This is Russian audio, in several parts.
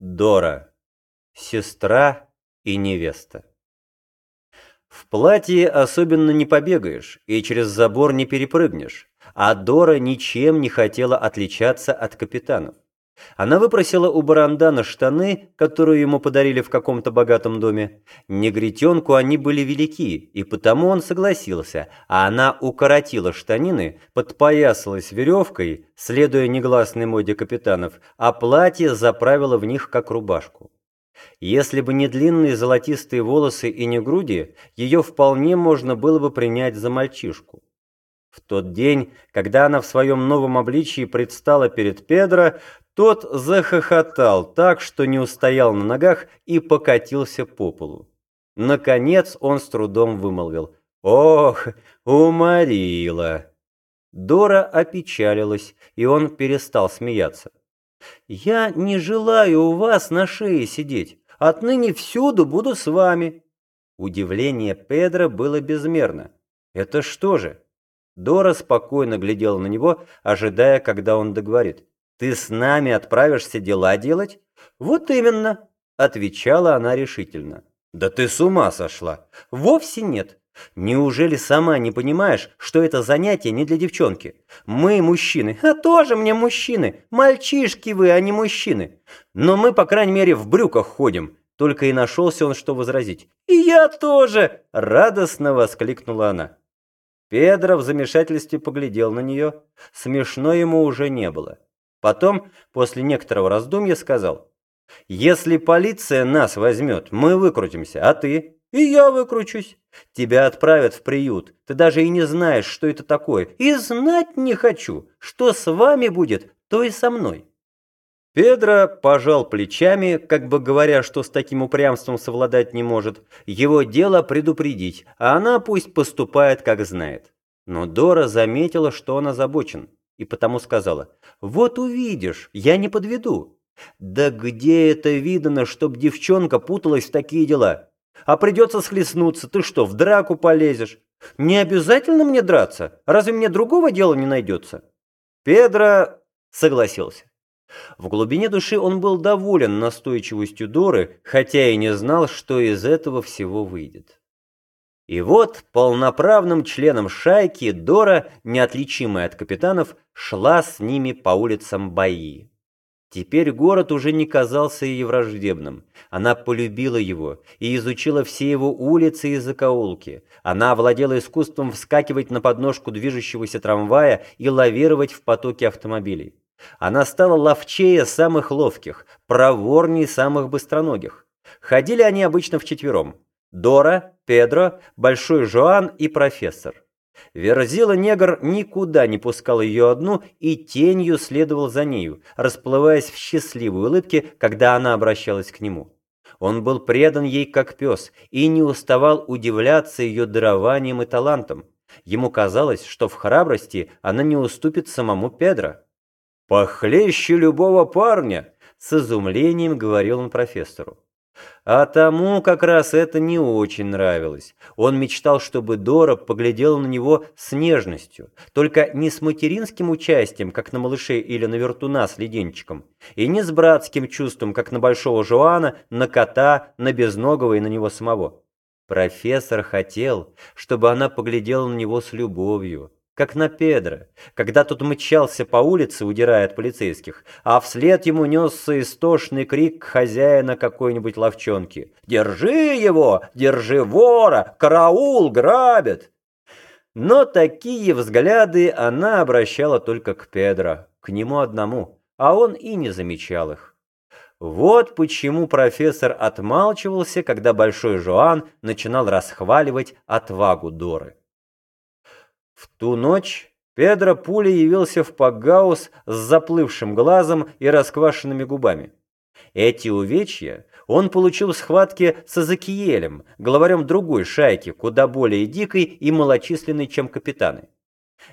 Дора. Сестра и невеста. В платье особенно не побегаешь и через забор не перепрыгнешь, а Дора ничем не хотела отличаться от капитанов. Она выпросила у Барандана штаны, которые ему подарили в каком-то богатом доме. Негритенку они были велики, и потому он согласился, а она укоротила штанины, подпоясалась веревкой, следуя негласной моде капитанов, а платье заправила в них как рубашку. Если бы не длинные золотистые волосы и не груди, ее вполне можно было бы принять за мальчишку. В тот день, когда она в своем новом обличии предстала перед Педро, тот захохотал так, что не устоял на ногах и покатился по полу. Наконец он с трудом вымолвил «Ох, уморила!» Дора опечалилась, и он перестал смеяться. «Я не желаю у вас на шее сидеть. Отныне всюду буду с вами». Удивление Педро было безмерно. «Это что же?» Дора спокойно глядела на него, ожидая, когда он договорит. «Ты с нами отправишься дела делать?» «Вот именно», — отвечала она решительно. «Да ты с ума сошла!» «Вовсе нет. Неужели сама не понимаешь, что это занятие не для девчонки? Мы мужчины, а тоже мне мужчины. Мальчишки вы, а не мужчины. Но мы, по крайней мере, в брюках ходим». Только и нашелся он, что возразить. «И я тоже!» — радостно воскликнула она. Педро в замешательстве поглядел на нее. Смешно ему уже не было. Потом, после некоторого раздумья, сказал, «Если полиция нас возьмет, мы выкрутимся, а ты?» «И я выкручусь. Тебя отправят в приют. Ты даже и не знаешь, что это такое. И знать не хочу. Что с вами будет, то и со мной». Педро пожал плечами, как бы говоря, что с таким упрямством совладать не может. Его дело предупредить, а она пусть поступает, как знает. Но Дора заметила, что он озабочен и потому сказала, «Вот увидишь, я не подведу». «Да где это видано, чтоб девчонка путалась в такие дела? А придется схлестнуться, ты что, в драку полезешь? Не обязательно мне драться, разве мне другого дела не найдется?» Педро согласился. В глубине души он был доволен настойчивостью Доры, хотя и не знал, что из этого всего выйдет. И вот полноправным членом шайки Дора, неотличимая от капитанов, шла с ними по улицам Баи. Теперь город уже не казался ей враждебным. Она полюбила его и изучила все его улицы и закоулки. Она овладела искусством вскакивать на подножку движущегося трамвая и лавировать в потоке автомобилей. Она стала ловчее самых ловких, проворней самых быстроногих. Ходили они обычно вчетвером. Дора, Педро, Большой Жоан и профессор. Верзила-негр никуда не пускал ее одну и тенью следовал за нею, расплываясь в счастливой улыбке, когда она обращалась к нему. Он был предан ей как пес и не уставал удивляться ее дарованием и талантом. Ему казалось, что в храбрости она не уступит самому Педро. «Похлеще любого парня!» — с изумлением говорил он профессору. А тому как раз это не очень нравилось. Он мечтал, чтобы Дора поглядела на него с нежностью, только не с материнским участием, как на малышей или на вертуна с леденчиком, и не с братским чувством, как на большого Жуана, на кота, на безногого и на него самого. Профессор хотел, чтобы она поглядела на него с любовью, как на Педро, когда тот мчался по улице, удирая от полицейских, а вслед ему несся истошный крик хозяина какой-нибудь ловчонки. «Держи его! Держи вора! Караул! Грабят!» Но такие взгляды она обращала только к Педро, к нему одному, а он и не замечал их. Вот почему профессор отмалчивался, когда Большой Жоан начинал расхваливать отвагу Доры. В ту ночь Педро Пули явился в Пагаус с заплывшим глазом и расквашенными губами. Эти увечья он получил в схватке с Азакиелем, главарем другой шайки, куда более дикой и малочисленной, чем капитаны.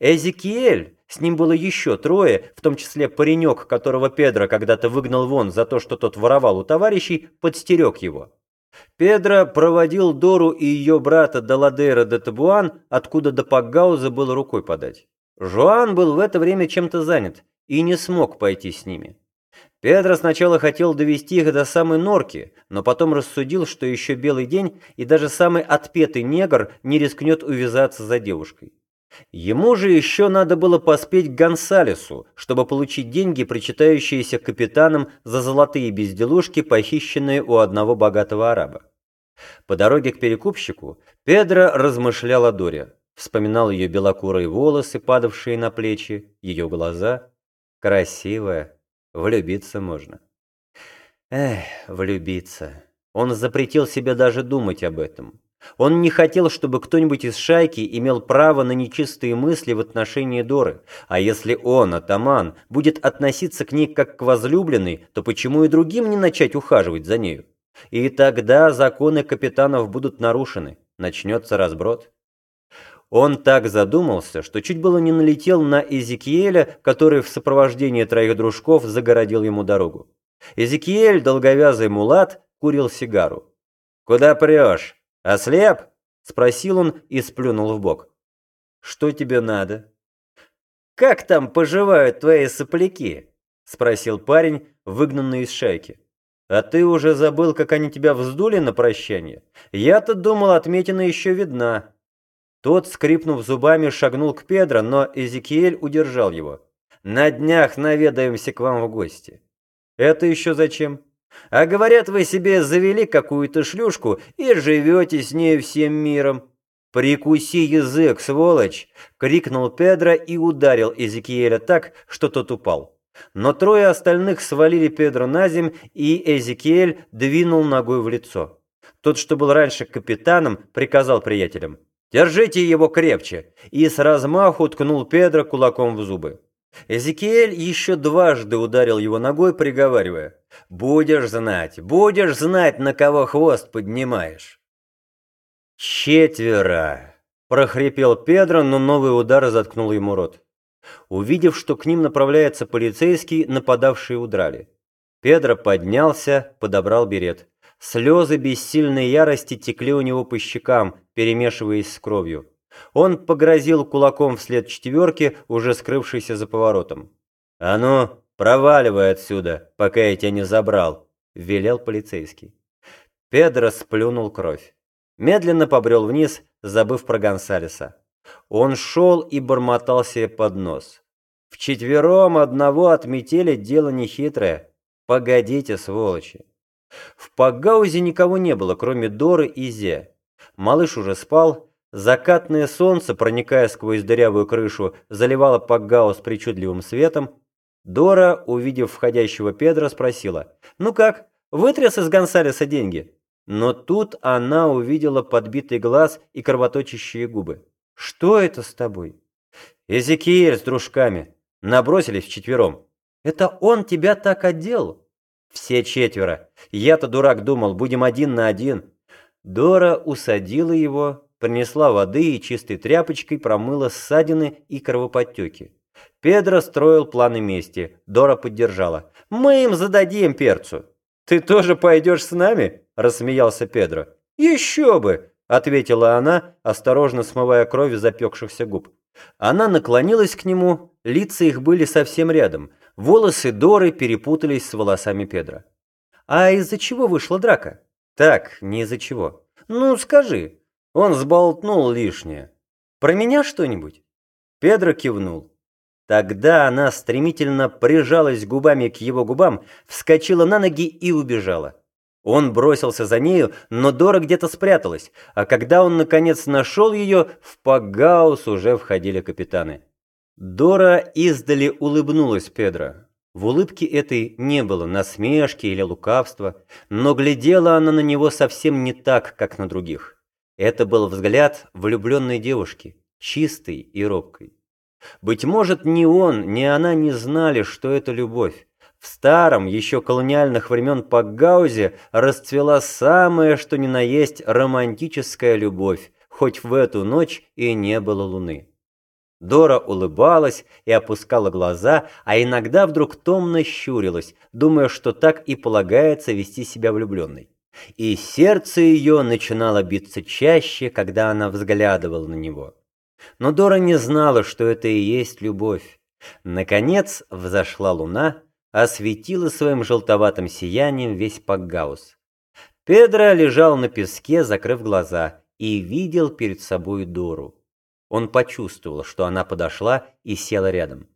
Эзекиэль, с ним было еще трое, в том числе паренек, которого Педро когда-то выгнал вон за то, что тот воровал у товарищей, подстерег его. Педро проводил Дору и ее брата до Ладейра де Табуан, откуда до Пагауза было рукой подать. Жуан был в это время чем-то занят и не смог пойти с ними. Педро сначала хотел довести их до самой норки, но потом рассудил, что еще белый день, и даже самый отпетый негр не рискнет увязаться за девушкой. Ему же еще надо было поспеть к Гонсалесу, чтобы получить деньги, причитающиеся капитанам за золотые безделушки, похищенные у одного богатого араба. По дороге к перекупщику Педро размышлял о Доре, вспоминал ее белокурые волосы, падавшие на плечи, ее глаза. Красивая, влюбиться можно. Эх, влюбиться. Он запретил себе даже думать об этом. Он не хотел, чтобы кто-нибудь из шайки имел право на нечистые мысли в отношении Доры, а если он, атаман, будет относиться к ней как к возлюбленной, то почему и другим не начать ухаживать за нею? И тогда законы капитанов будут нарушены, начнется разброд. Он так задумался, что чуть было не налетел на Эзекиэля, который в сопровождении троих дружков загородил ему дорогу. Эзекиэль, долговязый мулат, курил сигару. «Куда прешь?» «Ослеп?» — спросил он и сплюнул в бок. «Что тебе надо?» «Как там поживают твои сопляки?» — спросил парень, выгнанный из шайки. «А ты уже забыл, как они тебя вздули на прощание? Я-то думал, отметина еще видна». Тот, скрипнув зубами, шагнул к Педро, но Эзекиэль удержал его. «На днях наведаемся к вам в гости». «Это еще зачем?» А говорят, вы себе завели какую-то шлюшку и живете с ней всем миром. «Прикуси язык, сволочь!» — крикнул Педро и ударил Эзекиэля так, что тот упал. Но трое остальных свалили Педро на земь, и Эзекиэль двинул ногой в лицо. Тот, что был раньше капитаном, приказал приятелям. «Держите его крепче!» и с размаху ткнул Педро кулаком в зубы. Эзекиэль еще дважды ударил его ногой, приговаривая, «Будешь знать, будешь знать, на кого хвост поднимаешь». «Четверо!» – прохрипел Педро, но новый удар заткнул ему рот. Увидев, что к ним направляется полицейский, нападавшие удрали. Педро поднялся, подобрал берет. Слезы бессильной ярости текли у него по щекам, перемешиваясь с кровью. Он погрозил кулаком вслед четверке, уже скрывшейся за поворотом. «А ну, проваливай отсюда, пока я тебя не забрал», — велел полицейский. Педро сплюнул кровь. Медленно побрел вниз, забыв про Гонсалеса. Он шел и бормотал себе под нос. Вчетвером одного отметили дело нехитрое. Погодите, сволочи. В Пагаузе никого не было, кроме Доры и Зе. Малыш уже спал, Закатное солнце, проникая сквозь дырявую крышу, заливало Пакгао с причудливым светом. Дора, увидев входящего Педро, спросила, «Ну как, вытряс из Гонсалеса деньги?» Но тут она увидела подбитый глаз и кровоточащие губы. «Что это с тобой?» «Эзекиэль с дружками. Набросились вчетвером». «Это он тебя так одел?» «Все четверо. Я-то дурак думал, будем один на один». Дора усадила его, принесла воды и чистой тряпочкой промыла ссадины и кровоподтеки. Педро строил планы мести, Дора поддержала. «Мы им зададим перцу». «Ты тоже пойдешь с нами?» – рассмеялся Педро. «Еще бы!» – ответила она, осторожно смывая кровь из запекшихся губ. Она наклонилась к нему, лица их были совсем рядом. Волосы Доры перепутались с волосами Педро. «А из-за чего вышла драка?» «Так, не из-за чего». «Ну, скажи, он сболтнул лишнее. Про меня что-нибудь? Педро кивнул. Тогда она стремительно прижалась губами к его губам, вскочила на ноги и убежала. Он бросился за нею, но Дора где-то спряталась, а когда он наконец нашел ее, в Пагаус уже входили капитаны. Дора издали улыбнулась Педро. В улыбке этой не было насмешки или лукавства, но глядела она на него совсем не так, как на других. Это был взгляд влюбленной девушки, чистой и робкой. Быть может, ни он, ни она не знали, что это любовь. В старом, еще колониальных времен Пакгаузе расцвела самая, что ни на есть, романтическая любовь, хоть в эту ночь и не было луны. Дора улыбалась и опускала глаза, а иногда вдруг томно щурилась, думая, что так и полагается вести себя влюбленной и сердце ее начинало биться чаще, когда она взглядывала на него. Но Дора не знала, что это и есть любовь. Наконец взошла луна, осветила своим желтоватым сиянием весь Пакгаус. Педро лежал на песке, закрыв глаза, и видел перед собой Дору. Он почувствовал, что она подошла и села рядом.